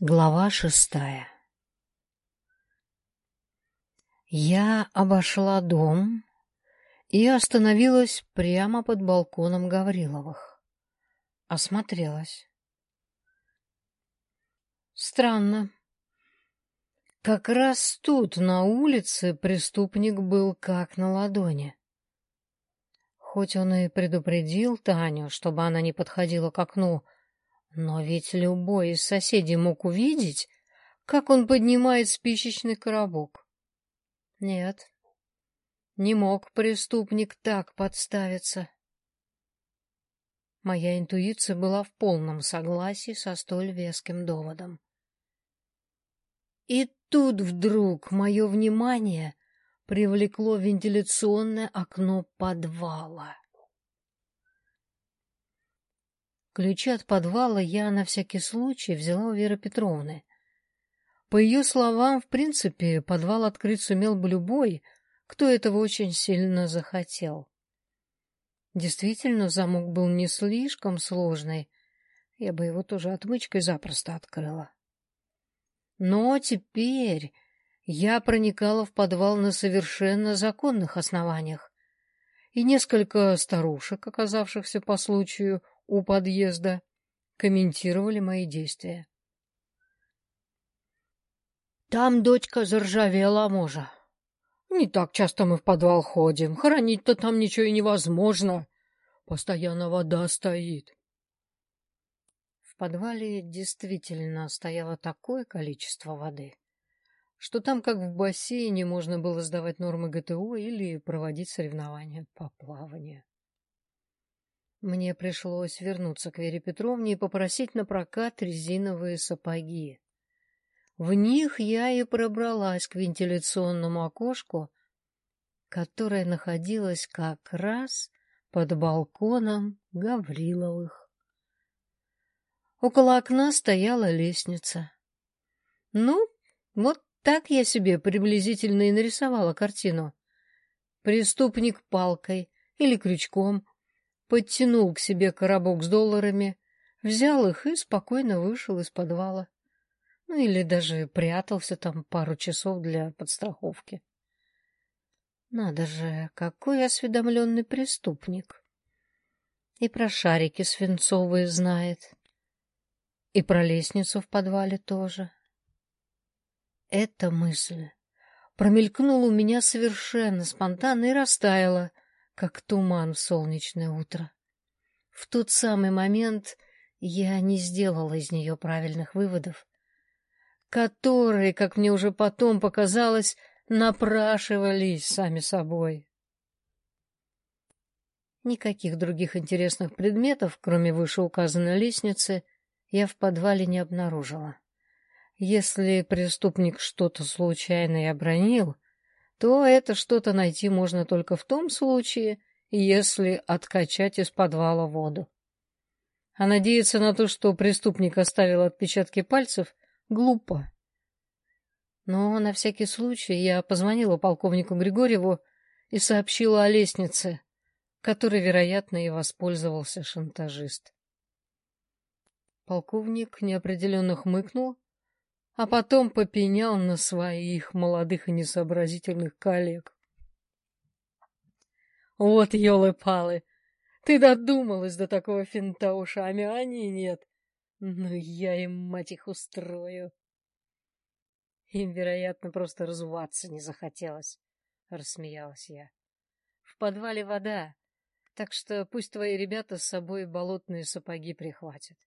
Глава шестая Я обошла дом и остановилась прямо под балконом Гавриловых. Осмотрелась. Странно. Как раз тут, на улице, преступник был как на ладони. Хоть он и предупредил Таню, чтобы она не подходила к окну, но ведь любой из соседей мог увидеть, как он поднимает спичечный коробок. Нет, не мог преступник так подставиться. Моя интуиция была в полном согласии со столь веским доводом. И тут вдруг мое внимание привлекло вентиляционное окно подвала. Ключи от подвала я на всякий случай взяла у Веры Петровны. По ее словам, в принципе, подвал открыть сумел бы любой, кто этого очень сильно захотел. Действительно, замок был не слишком сложный, я бы его тоже отмычкой запросто открыла. Но теперь я проникала в подвал на совершенно законных основаниях, и несколько старушек, оказавшихся по случаю у подъезда, комментировали мои действия. Там дочка заржавела, можа. Не так часто мы в подвал ходим. Хоронить-то там ничего и невозможно. Постоянно вода стоит. В подвале действительно стояло такое количество воды, что там, как в бассейне, можно было сдавать нормы ГТО или проводить соревнования по плаванию. Мне пришлось вернуться к Вере Петровне и попросить на прокат резиновые сапоги. В них я и пробралась к вентиляционному окошку, которое находилось как раз под балконом Гавриловых. Около окна стояла лестница. Ну, вот так я себе приблизительно и нарисовала картину. Преступник палкой или крючком подтянул к себе коробок с долларами, взял их и спокойно вышел из подвала. Ну или даже прятался там пару часов для подстраховки. Надо же, какой осведомленный преступник. И про шарики свинцовые знает. И про лестницу в подвале тоже. Эта мысль промелькнула у меня совершенно спонтанно и растаяла — как туман в солнечное утро. В тот самый момент я не сделала из нее правильных выводов, которые, как мне уже потом показалось, напрашивались сами собой. Никаких других интересных предметов, кроме вышеуказанной лестницы, я в подвале не обнаружила. Если преступник что-то случайно и обронил, то это что-то найти можно только в том случае, если откачать из подвала воду. А надеяться на то, что преступник оставил отпечатки пальцев, глупо. Но на всякий случай я позвонила полковнику Григорьеву и сообщила о лестнице, которой, вероятно, и воспользовался шантажист. Полковник неопределенно хмыкнул а потом попенял на своих молодых и несообразительных коллег. Вот елы-палы, ты додумалась до такого финта ушами, а они нет. Ну, я им, мать их, устрою. Им, вероятно, просто разуваться не захотелось, — рассмеялась я. В подвале вода, так что пусть твои ребята с собой болотные сапоги прихватят.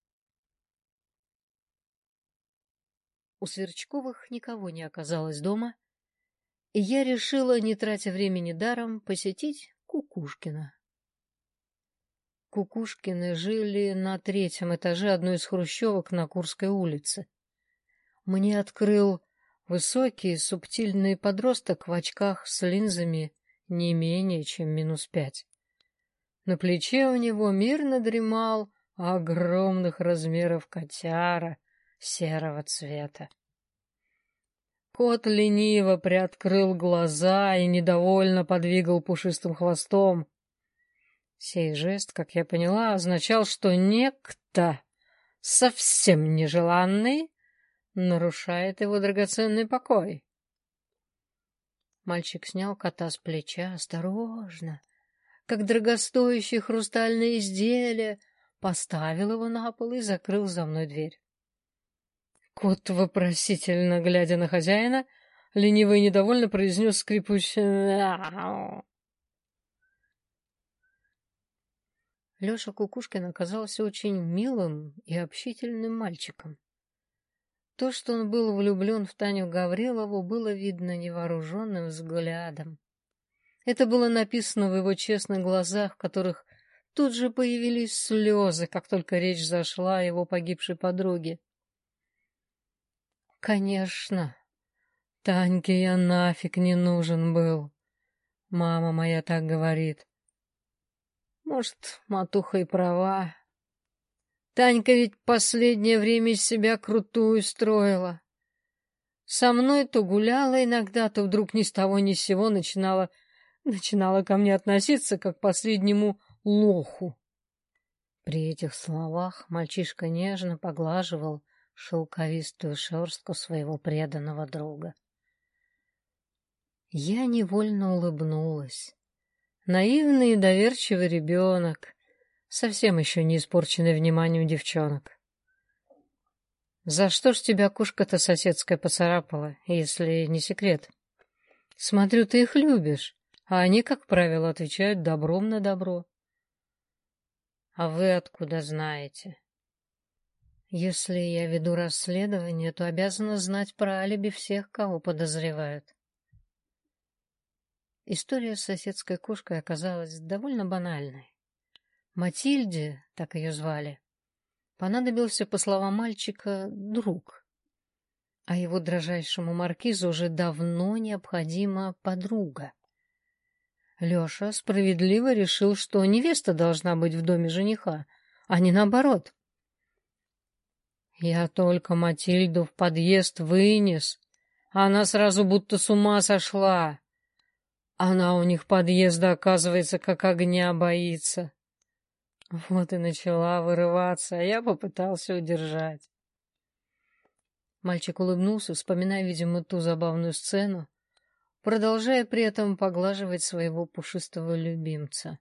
У Сверчковых никого не оказалось дома, и я решила, не тратя времени даром, посетить Кукушкина. Кукушкины жили на третьем этаже одной из хрущевок на Курской улице. Мне открыл высокий, субтильный подросток в очках с линзами не менее чем минус пять. На плече у него мирно дремал огромных размеров котяра серого цвета. Кот лениво приоткрыл глаза и недовольно подвигал пушистым хвостом. Сей жест, как я поняла, означал, что некто совсем нежеланный нарушает его драгоценный покой. Мальчик снял кота с плеча осторожно, как дорогостоящее хрустальное изделие, поставил его на пол и закрыл за мной дверь. Кот, вопросительно глядя на хозяина, лениво и недовольно произнес скрипучее Леша Кукушкин оказался очень милым и общительным мальчиком. То, что он был влюблен в Таню Гаврилову, было видно невооруженным взглядом. Это было написано в его честных глазах, в которых тут же появились слезы, как только речь зашла о его погибшей подруге. Конечно, Таньке я нафиг не нужен был. Мама моя так говорит. Может, матуха и права. Танька ведь последнее время из себя крутую строила. Со мной то гуляла иногда, то вдруг ни с того ни с сего начинала, начинала ко мне относиться, как к последнему лоху. При этих словах мальчишка нежно поглаживал шелковистую шерстку своего преданного друга. Я невольно улыбнулась. Наивный и доверчивый ребенок, совсем еще не испорченный вниманием девчонок. За что ж тебя кушка-то соседская поцарапала, если не секрет? Смотрю, ты их любишь, а они, как правило, отвечают добром на добро. А вы откуда знаете? Если я веду расследование, то обязана знать про алиби всех, кого подозревают. История с соседской кошкой оказалась довольно банальной. Матильде, так ее звали, понадобился, по словам мальчика, друг. А его дрожайшему маркизу уже давно необходима подруга. Леша справедливо решил, что невеста должна быть в доме жениха, а не наоборот. Я только Матильду в подъезд вынес, она сразу будто с ума сошла. Она у них подъезда, оказывается, как огня боится. Вот и начала вырываться, а я попытался удержать. Мальчик улыбнулся, вспоминая, видимо, ту забавную сцену, продолжая при этом поглаживать своего пушистого любимца.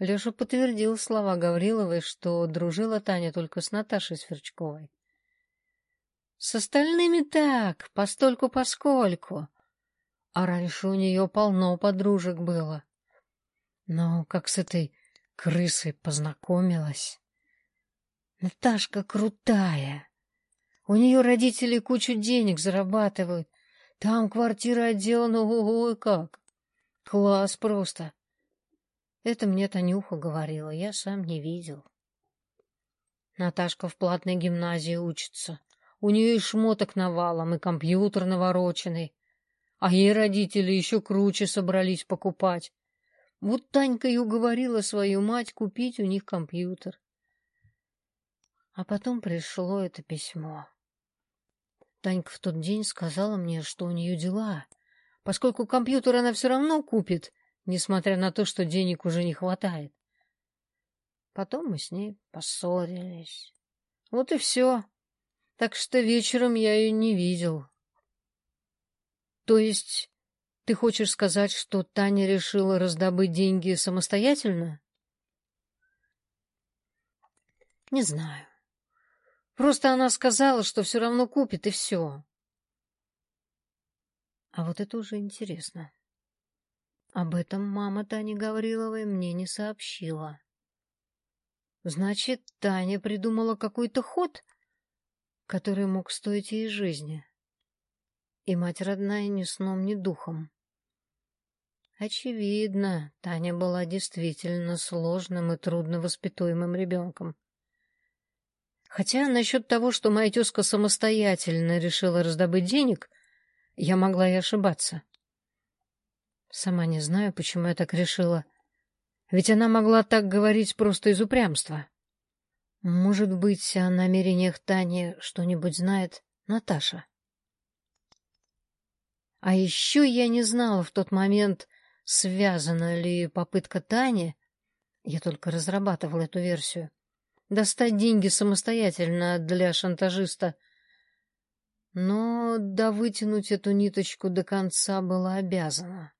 Леша подтвердил слова Гавриловой, что дружила Таня только с Наташей Сверчковой. С остальными так, постольку-поскольку. А раньше у нее полно подружек было. Но как с этой крысой познакомилась. Наташка крутая. У нее родители кучу денег зарабатывают. Там квартира отделана ого как. Класс просто. Это мне Танюха говорила, я сам не видел. Наташка в платной гимназии учится. У нее и шмоток навалом, и компьютер навороченный. А ей родители еще круче собрались покупать. Вот Танька и уговорила свою мать купить у них компьютер. А потом пришло это письмо. Танька в тот день сказала мне, что у нее дела, поскольку компьютер она все равно купит, несмотря на то, что денег уже не хватает. Потом мы с ней поссорились. Вот и все. Так что вечером я ее не видел. То есть ты хочешь сказать, что Таня решила раздобыть деньги самостоятельно? Не знаю. Просто она сказала, что все равно купит, и все. А вот это уже интересно. Об этом мама Тани Гавриловой мне не сообщила. Значит, Таня придумала какой-то ход, который мог стоить ей жизни. И мать родная ни сном, ни духом. Очевидно, Таня была действительно сложным и трудновоспитуемым ребенком. Хотя насчет того, что моя тезка самостоятельно решила раздобыть денег, я могла и ошибаться. Сама не знаю, почему я так решила. Ведь она могла так говорить просто из упрямства. Может быть, о намерениях Тани что-нибудь знает Наташа. А еще я не знала в тот момент, Связана ли попытка Тани, я только разрабатывал эту версию, достать деньги самостоятельно для шантажиста но да вытянуть эту ниточку до конца была обязана.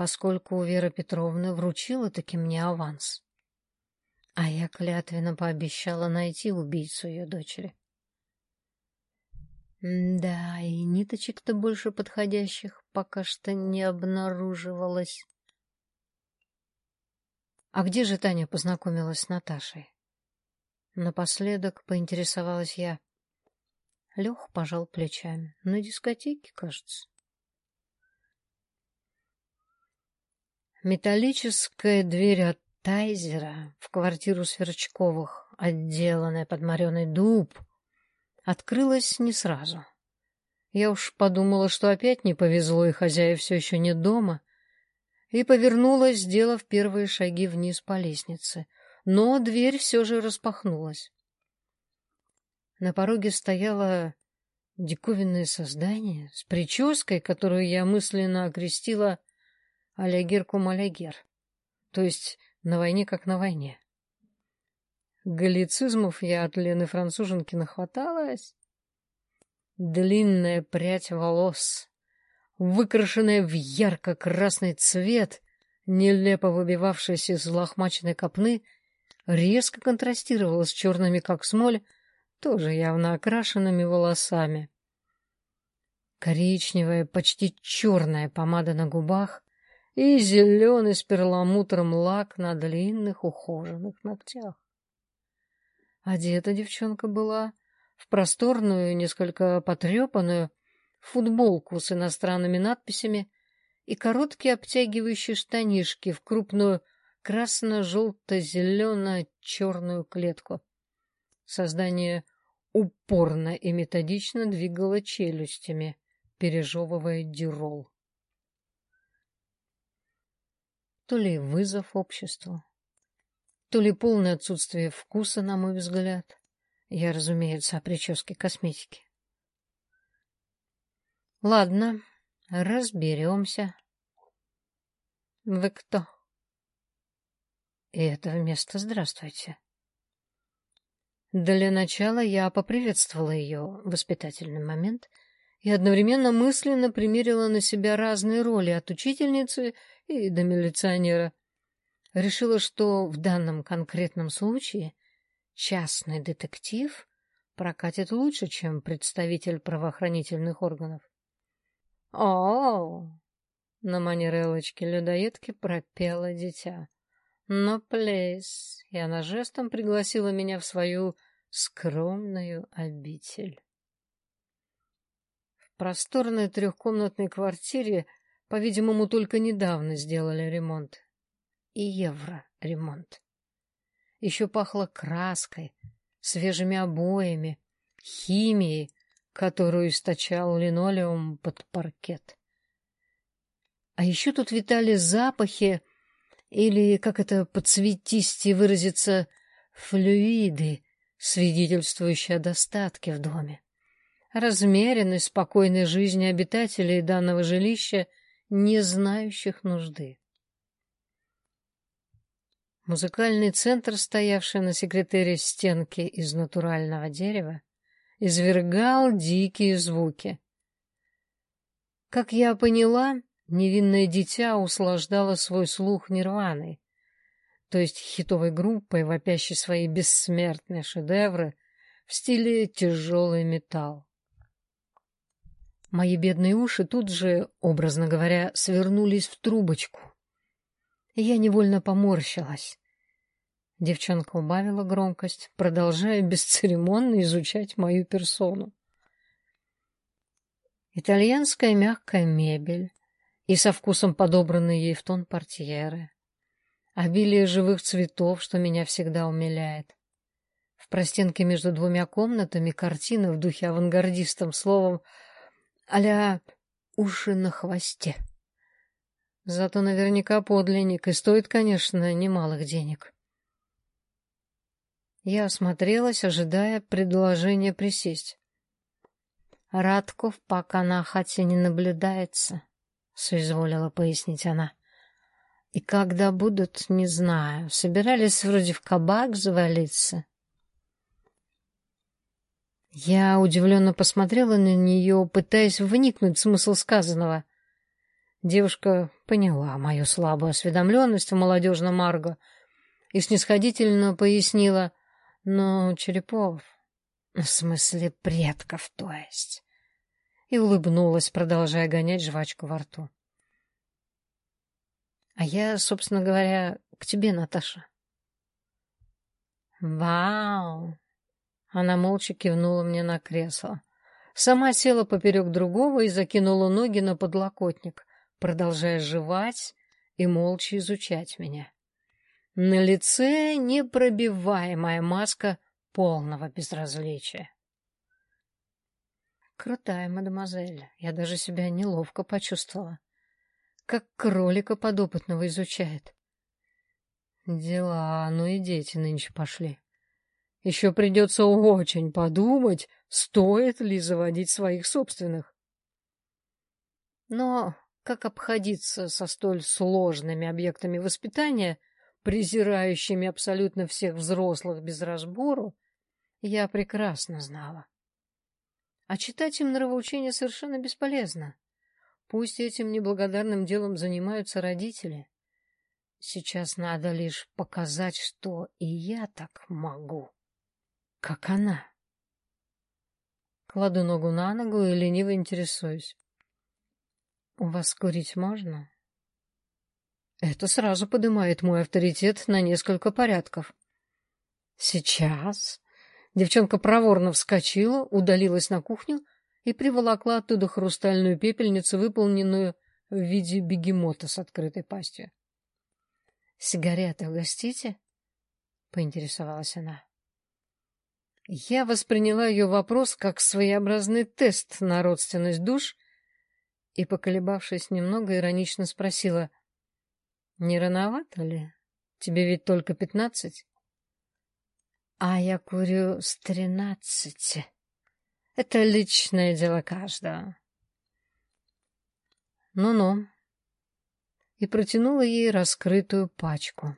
Поскольку Вера Петровна вручила таки мне аванс, а я клятвенно пообещала найти убийцу ее дочери. Да, и ниточек-то больше подходящих пока что не обнаруживалось. А где же Таня познакомилась с Наташей? Напоследок поинтересовалась я. Лех пожал плечами. На дискотеке, кажется. Металлическая дверь от Тайзера в квартиру Сверчковых, отделанная под мореный дуб, открылась не сразу. Я уж подумала, что опять не повезло, и хозяин все еще нет дома, и повернулась, сделав первые шаги вниз по лестнице. Но дверь все же распахнулась. На пороге стояло диковинное создание с прической, которую я мысленно окрестила Алягер-кум-алягер, то есть на войне как на войне. Галлицизмов я от Лены Француженки нахваталась. Длинная прядь волос, выкрашенная в ярко-красный цвет, нелепо выбивавшаяся из лохмаченной копны, резко контрастировала с черными, как смоль, тоже явно окрашенными волосами. Коричневая, почти черная помада на губах и зеленый с перламутром лак на длинных ухоженных ногтях. Одета девчонка была в просторную, несколько потрепанную футболку с иностранными надписями и короткие обтягивающие штанишки в крупную красно-желто-зелено-черную клетку. Создание упорно и методично двигало челюстями, пережевывая дюрол. То ли вызов обществу, то ли полное отсутствие вкуса, на мой взгляд. Я, разумеется, о прическе косметики. Ладно, разберемся. Вы кто? И это вместо «здравствуйте». Для начала я поприветствовала ее воспитательный момент и одновременно мысленно примерила на себя разные роли от учительницы и до милиционера. Решила, что в данном конкретном случае частный детектив прокатит лучше, чем представитель правоохранительных органов. О, на манер Элочки-людоедки пропела дитя. Но, плейс, и она жестом пригласила меня в свою скромную обитель. Просторной трехкомнатной квартире, по-видимому, только недавно сделали ремонт и евро-ремонт. Еще пахло краской, свежими обоями, химией, которую источал линолеум под паркет. А еще тут витали запахи, или, как это подсветистее выразиться, флюиды, свидетельствующие о достатке в доме. Размеренной, спокойной жизни обитателей данного жилища, не знающих нужды. Музыкальный центр, стоявший на секретаре стенки из натурального дерева, извергал дикие звуки. Как я поняла, невинное дитя услаждало свой слух нирваной, то есть хитовой группой, вопящей свои бессмертные шедевры в стиле тяжелый металл. Мои бедные уши тут же, образно говоря, свернулись в трубочку. Я невольно поморщилась. Девчонка убавила громкость, продолжая бесцеремонно изучать мою персону. Итальянская мягкая мебель и со вкусом подобранные ей в тон портьеры. Обилие живых цветов, что меня всегда умиляет. В простенке между двумя комнатами картина в духе авангардистом, словом, а уши на хвосте. Зато наверняка подлинник и стоит, конечно, немалых денег. Я осмотрелась, ожидая предложения присесть. Радков пока на хате не наблюдается, соизволила пояснить она. И когда будут, не знаю. Собирались вроде в кабак завалиться. Я удивленно посмотрела на нее, пытаясь вникнуть в смысл сказанного. Девушка поняла мою слабую осведомленность в молодежном Марго и снисходительно пояснила, «Ну, Черепов, в смысле предков, то есть», и улыбнулась, продолжая гонять жвачку во рту. «А я, собственно говоря, к тебе, Наташа». «Вау!» Она молча кивнула мне на кресло. Сама села поперек другого и закинула ноги на подлокотник, продолжая жевать и молча изучать меня. На лице непробиваемая маска полного безразличия. Крутая мадемуазель, я даже себя неловко почувствовала. Как кролика подопытного изучает. Дела, ну и дети нынче пошли. Еще придется очень подумать, стоит ли заводить своих собственных. Но как обходиться со столь сложными объектами воспитания, презирающими абсолютно всех взрослых без разбору, я прекрасно знала. А читать им нравоучения совершенно бесполезно. Пусть этим неблагодарным делом занимаются родители. Сейчас надо лишь показать, что и я так могу, как она. Кладу ногу на ногу и лениво интересуюсь. «У вас курить можно?» Это сразу поднимает мой авторитет на несколько порядков. «Сейчас?» Девчонка проворно вскочила, удалилась на кухню и приволокла оттуда хрустальную пепельницу, выполненную в виде бегемота с открытой пастью. «Сигареты угостите?» — поинтересовалась она. Я восприняла ее вопрос как своеобразный тест на родственность душ и, поколебавшись немного, иронично спросила, «Не рановато ли? Тебе ведь только пятнадцать?» «А я курю с тринадцати. Это личное дело каждого». «Ну-ну». И протянула ей раскрытую пачку.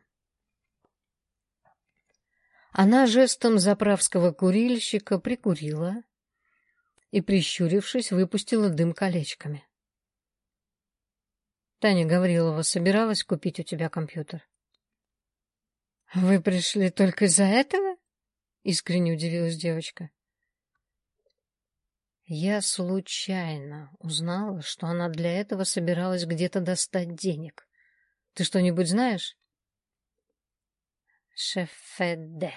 Она жестом заправского курильщика прикурила и, прищурившись, выпустила дым колечками. Таня Гаврилова собиралась купить у тебя компьютер. — Вы пришли только из-за этого? — искренне удивилась девочка. Я случайно узнала, что она для этого собиралась где-то достать денег. Ты что-нибудь знаешь? Шефеде.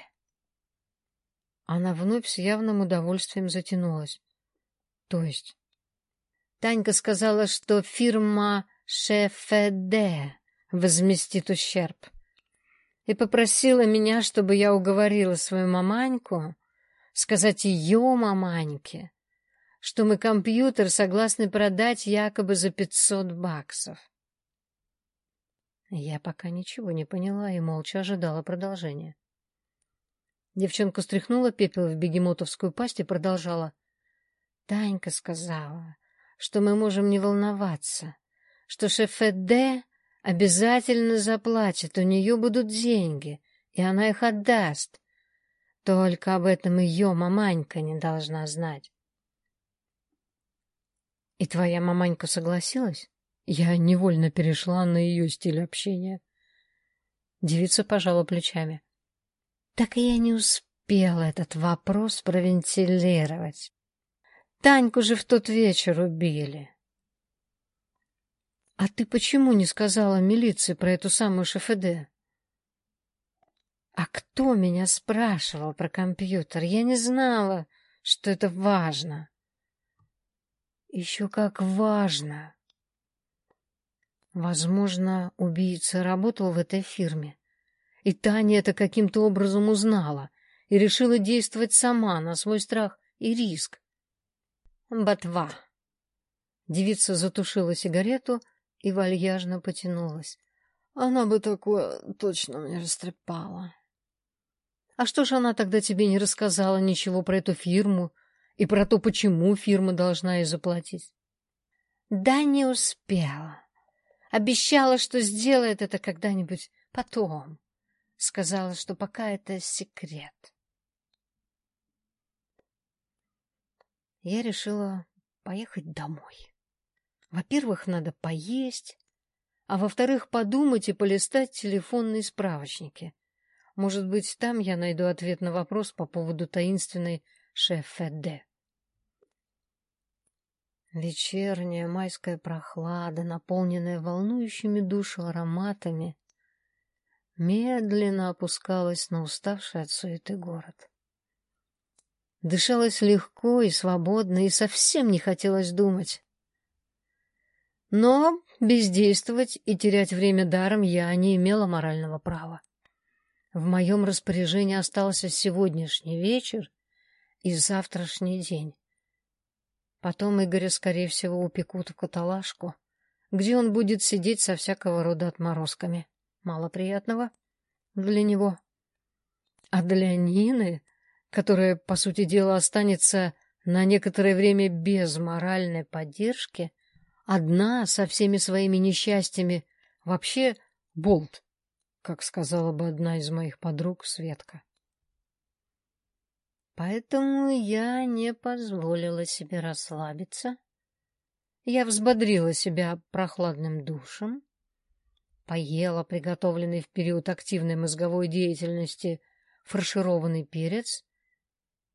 Она вновь с явным удовольствием затянулась. То есть? Танька сказала, что фирма Шефеде возместит ущерб. И попросила меня, чтобы я уговорила свою маманьку сказать ее маманьке, что мы компьютер согласны продать якобы за пятьсот баксов. Я пока ничего не поняла и молча ожидала продолжения. Девчонка стряхнула пепел в бегемотовскую пасть и продолжала. Танька сказала, что мы можем не волноваться, что шеф Эдде обязательно заплатит, у нее будут деньги, и она их отдаст. Только об этом ее маманька не должна знать. И твоя маманька согласилась? Я невольно перешла на ее стиль общения. Девица пожала плечами. Так и я не успела этот вопрос провентилировать. Таньку же в тот вечер убили. — А ты почему не сказала милиции про эту самую ШФД? — А кто меня спрашивал про компьютер? Я не знала, что это важно. — Еще как важно. Возможно, убийца работал в этой фирме, и Таня это каким-то образом узнала и решила действовать сама на свой страх и риск. Ботва. Девица затушила сигарету и вальяжно потянулась. Она бы такое точно мне растрепала. А что же она тогда тебе не рассказала ничего про эту фирму и про то, почему фирма должна ей заплатить? Да не успела. Обещала, что сделает это когда-нибудь потом. Сказала, что пока это секрет. я решила поехать домой. Во-первых, надо поесть, а во-вторых, подумать и полистать телефонные справочники. Может быть, там я найду ответ на вопрос по поводу таинственной шеф-феде. Вечерняя майская прохлада, наполненная волнующими душу ароматами, медленно опускалась на уставший от суеты город. Дышалось легко и свободно, и совсем не хотелось думать. Но бездействовать и терять время даром я не имела морального права. В моем распоряжении остался сегодняшний вечер и завтрашний день. Потом Игоря, скорее всего, упекут в каталажку, где он будет сидеть со всякого рода отморозками. Мало приятного для него. А для Нины, которая, по сути дела, останется на некоторое время без моральной поддержки, одна со всеми своими несчастьями, вообще болт, как сказала бы одна из моих подруг Светка. Поэтому я не позволила себе расслабиться. Я взбодрила себя прохладным душем, поела приготовленный в период активной мозговой деятельности фаршированный перец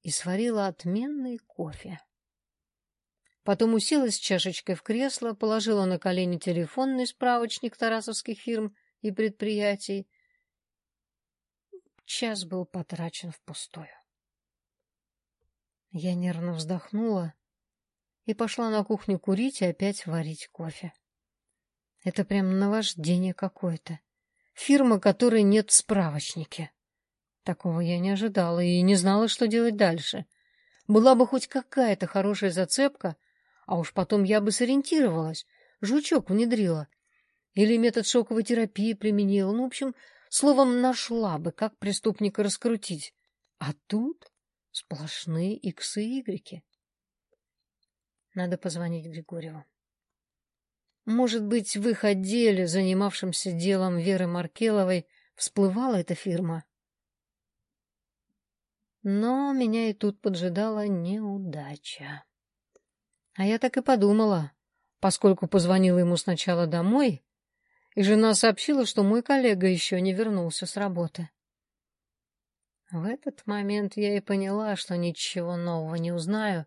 и сварила отменный кофе. Потом уселась чашечкой в кресло, положила на колени телефонный справочник тарасовских фирм и предприятий. Час был потрачен впустую. Я нервно вздохнула и пошла на кухню курить и опять варить кофе. Это прям наваждение какое-то. Фирма, которой нет в справочнике. Такого я не ожидала и не знала, что делать дальше. Была бы хоть какая-то хорошая зацепка, а уж потом я бы сориентировалась. Жучок внедрила. Или метод шоковой терапии применила. Ну, в общем, словом, нашла бы, как преступника раскрутить. А тут Сплошные иксы и игреки. Надо позвонить Григорьеву. Может быть, в их отделе, занимавшемся делом Веры Маркеловой, всплывала эта фирма. Но меня и тут поджидала неудача. А я так и подумала, поскольку позвонила ему сначала домой, и жена сообщила, что мой коллега еще не вернулся с работы. В этот момент я и поняла, что ничего нового не узнаю,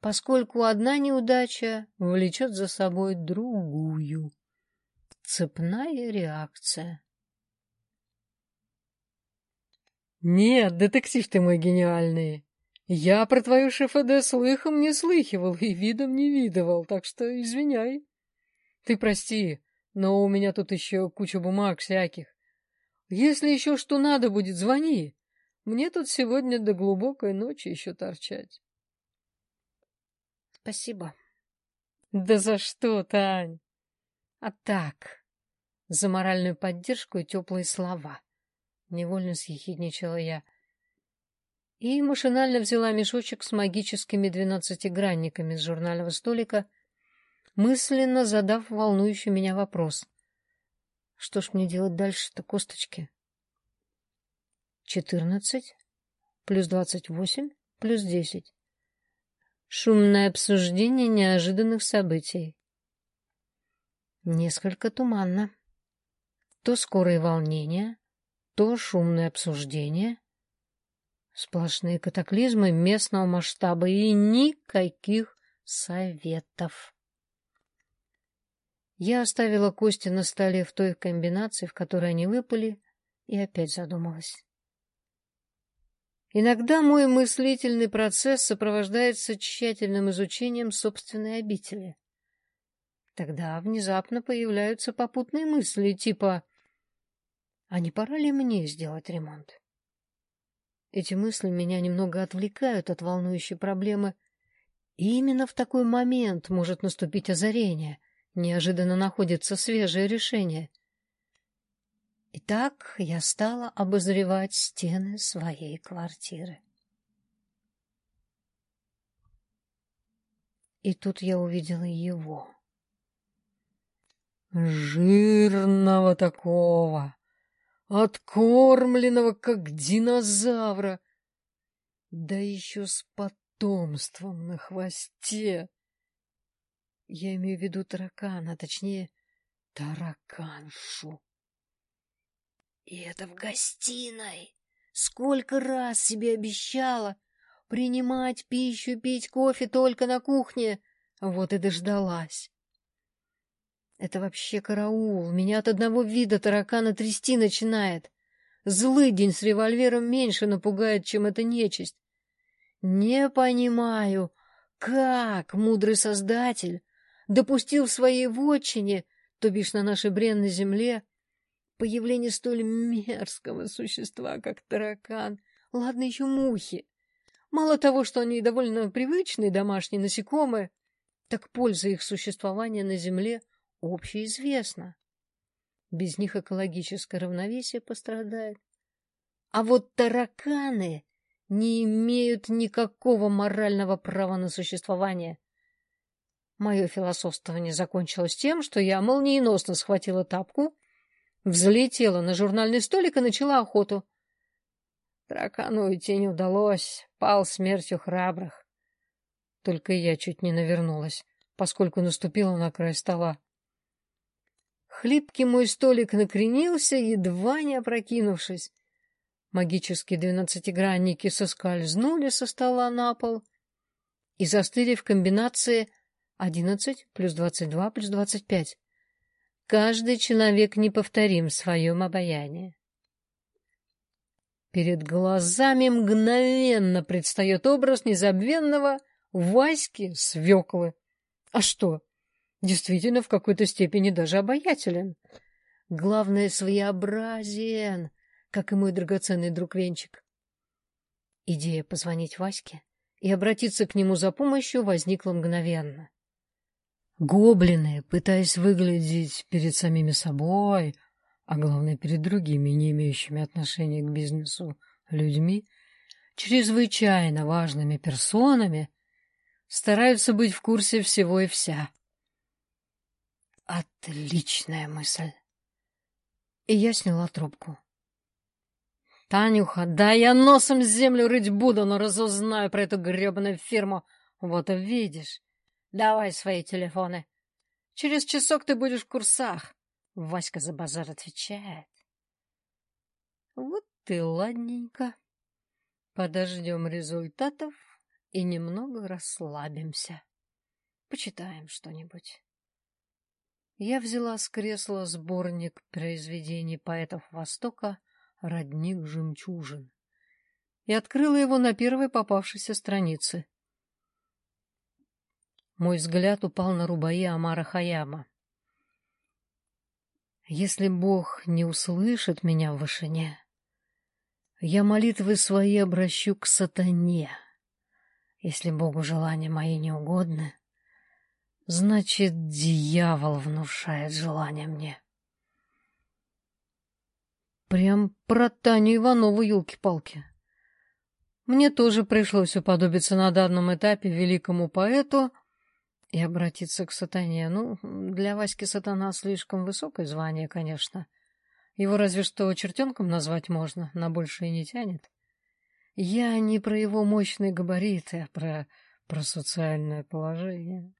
поскольку одна неудача влечет за собой другую. Цепная реакция. «Нет, детектив ты мой гениальный. Я про твою ШФД слыхом не слыхивал и видом не видывал, так что извиняй. Ты прости, но у меня тут еще куча бумаг всяких. Если еще что надо будет, звони. Мне тут сегодня до глубокой ночи еще торчать. Спасибо. Да за что, Тань? А так, за моральную поддержку и теплые слова. Невольно съехидничала я. И машинально взяла мешочек с магическими двенадцатигранниками с журнального столика, мысленно задав волнующий меня вопрос. Что ж мне делать дальше-то, косточки? Четырнадцать плюс двадцать восемь плюс десять. Шумное обсуждение неожиданных событий. Несколько туманно. То скорые волнения, то шумное обсуждение. Сплошные катаклизмы местного масштаба и никаких советов. Я оставила кости на столе в той комбинации, в которой они выпали, и опять задумалась. Иногда мой мыслительный процесс сопровождается тщательным изучением собственной обители. Тогда внезапно появляются попутные мысли, типа «А не пора ли мне сделать ремонт?» Эти мысли меня немного отвлекают от волнующей проблемы, и именно в такой момент может наступить озарение, неожиданно находится свежее решение — Итак, я стала обозревать стены своей квартиры. И тут я увидела его. Жирного такого, откормленного, как динозавра, да еще с потомством на хвосте. Я имею в виду таракана, точнее, тараканшу. И это в гостиной. Сколько раз себе обещала принимать пищу, пить кофе только на кухне. Вот и дождалась. Это вообще караул. Меня от одного вида таракана трясти начинает. Злый день с револьвером меньше напугает, чем эта нечисть. Не понимаю, как мудрый создатель допустил в своей вотчине, то бишь на нашей бренной земле, появление столь мерзкого существа, как таракан. Ладно еще мухи. Мало того, что они довольно привычные домашние насекомые, так польза их существования на земле общеизвестна. Без них экологическое равновесие пострадает. А вот тараканы не имеют никакого морального права на существование. Мое философствование закончилось тем, что я молниеносно схватила тапку, взлетела на журнальный столик и начала охоту. Таракану уйти не удалось, пал смертью храбрых. Только я чуть не навернулась, поскольку наступила на край стола. Хлипкий мой столик накренился, едва не опрокинувшись. Магические двенадцатигранники соскользнули со стола на пол и застыли в комбинации одиннадцать плюс двадцать два плюс двадцать пять. Каждый человек неповторим в своем обаянии. Перед глазами мгновенно предстает образ незабвенного Васьки Свеклы. А что? Действительно, в какой-то степени даже обаятелен. Главное, своеобразен как и мой драгоценный друг Венчик. Идея позвонить Ваське и обратиться к нему за помощью возникла мгновенно. Гоблины, пытаясь выглядеть перед самими собой, а главное перед другими, не имеющими отношения к бизнесу, людьми, чрезвычайно важными персонами, стараются быть в курсе всего и вся. Отличная мысль. И я сняла трубку. Танюха, да я носом землю рыть буду, но разузнаю про эту гребаную фирму. Вот увидишь. Давай свои телефоны. Через часок ты будешь в курсах. Васька за базар отвечает. Вот ты ладненько. Подождем результатов и немного расслабимся. Почитаем что-нибудь. Я взяла с кресла сборник произведений поэтов Востока родник жемчужин, и открыла его на первой попавшейся странице. Мой взгляд упал на рубаи Амара Хаяма. Если Бог не услышит меня в вышине, я молитвы свои обращу к сатане. Если Богу желания мои не угодны, значит, дьявол внушает желание мне. Прям про Таню Иванову, елки-палки. Мне тоже пришлось уподобиться на данном этапе великому поэту и обратиться к сатане. Ну, для Васьки сатана слишком высокое звание, конечно. Его разве что чертенком назвать можно, на большее не тянет. Я не про его мощные габариты, а про, про социальное положение.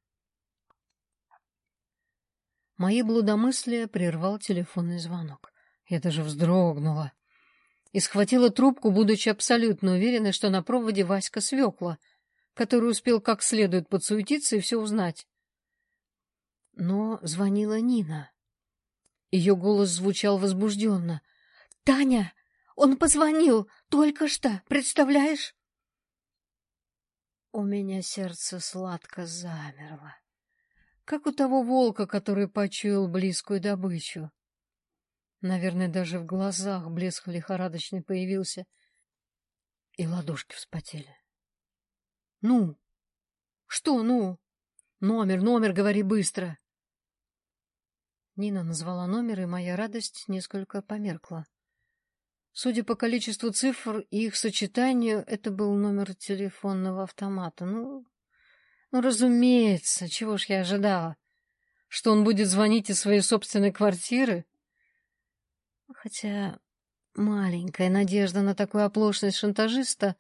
Мои блудомыслия прервал телефонный звонок. Я даже вздрогнула и схватила трубку, будучи абсолютно уверенной, что на проводе Васька свекла, который успел как следует подсуетиться и все узнать. Но звонила Нина. Ее голос звучал возбужденно. — Таня, он позвонил только что, представляешь? У меня сердце сладко замерло, как у того волка, который почуял близкую добычу. Наверное, даже в глазах блеск лихорадочный появился, и ладошки вспотели. — Ну? Что «ну»? Номер, номер, говори быстро. Нина назвала номер, и моя радость несколько померкла. Судя по количеству цифр и их сочетанию, это был номер телефонного автомата. Ну, ну, разумеется, чего ж я ожидала? Что он будет звонить из своей собственной квартиры? Хотя маленькая надежда на такую оплошность шантажиста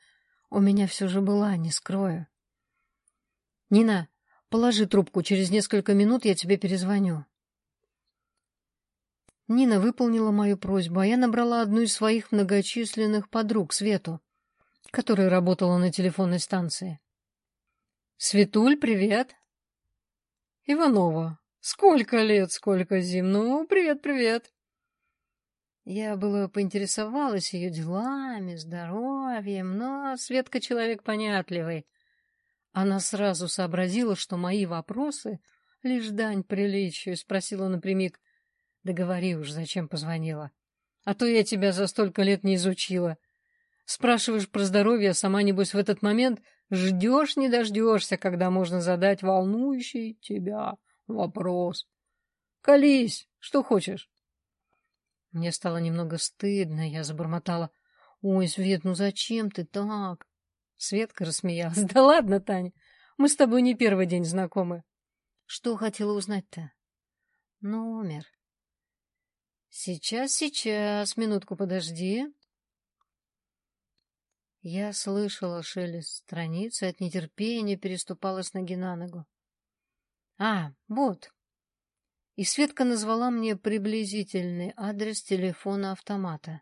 у меня все же была, не скрою. Нина, положи трубку, через несколько минут я тебе перезвоню. Нина выполнила мою просьбу, а я набрала одну из своих многочисленных подруг, Свету, которая работала на телефонной станции. «Светуль, привет!» «Иванова, сколько лет, сколько зим! Ну, привет-привет!» Я было поинтересовалась ее делами, здоровьем, но Светка человек понятливый. Она сразу сообразила, что мои вопросы — лишь дань приличию, спросила напрямик. Да говори уж, зачем позвонила. А то я тебя за столько лет не изучила. Спрашиваешь про здоровье, а сама, небось, в этот момент ждешь, не дождешься, когда можно задать волнующий тебя вопрос. Колись, что хочешь. Мне стало немного стыдно, я забормотала. «Ой, Свет, ну зачем ты так?» Светка рассмеялась. «Да ладно, Таня, мы с тобой не первый день знакомы». «Что хотела узнать-то?» «Номер». «Сейчас, сейчас, минутку подожди». Я слышала шелест страницы, от нетерпения переступала с ноги на ногу. «А, вот, и Светка назвала мне приблизительный адрес телефона автомата.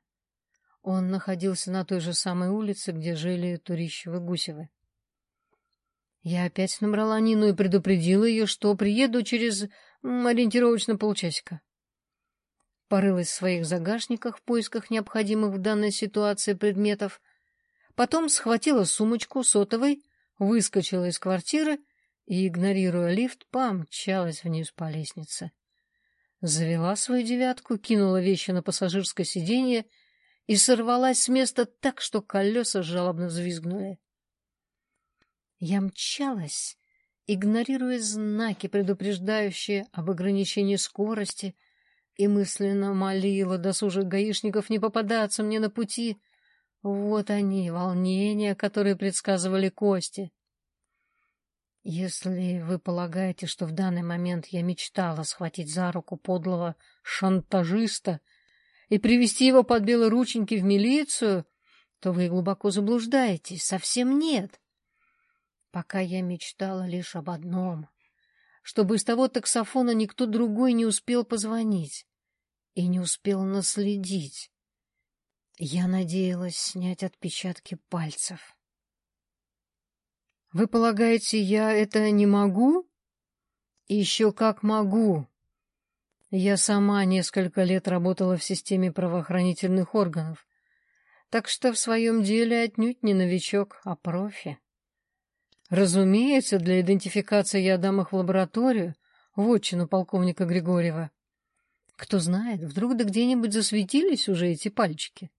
Он находился на той же самой улице, где жили Турищевы-Гусевы. Я опять набрала Нину и предупредила ее, что приеду через ориентировочно полчасика. Порылась в своих загашниках в поисках необходимых в данной ситуации предметов, потом схватила сумочку сотовой, выскочила из квартиры и, игнорируя лифт, помчалась вниз по лестнице. Завела свою девятку, кинула вещи на пассажирское сиденье и сорвалась с места так, что колеса жалобно взвизгнули. Я мчалась, игнорируя знаки, предупреждающие об ограничении скорости, и мысленно молила досужих гаишников не попадаться мне на пути. Вот они, волнения, которые предсказывали Кости. Если вы полагаете, что в данный момент я мечтала схватить за руку подлого шантажиста и привести его под белые рученьки в милицию, то вы глубоко заблуждаетесь. Совсем нет. Пока я мечтала лишь об одном — чтобы из того таксофона никто другой не успел позвонить и не успел наследить. Я надеялась снять отпечатки пальцев. Вы полагаете, я это не могу? Еще как могу. Я сама несколько лет работала в системе правоохранительных органов, так что в своем деле отнюдь не новичок, а профи. Разумеется, для идентификации я дам их в лабораторию, в отчину полковника Григорьева. Кто знает, вдруг да где-нибудь засветились уже эти пальчики.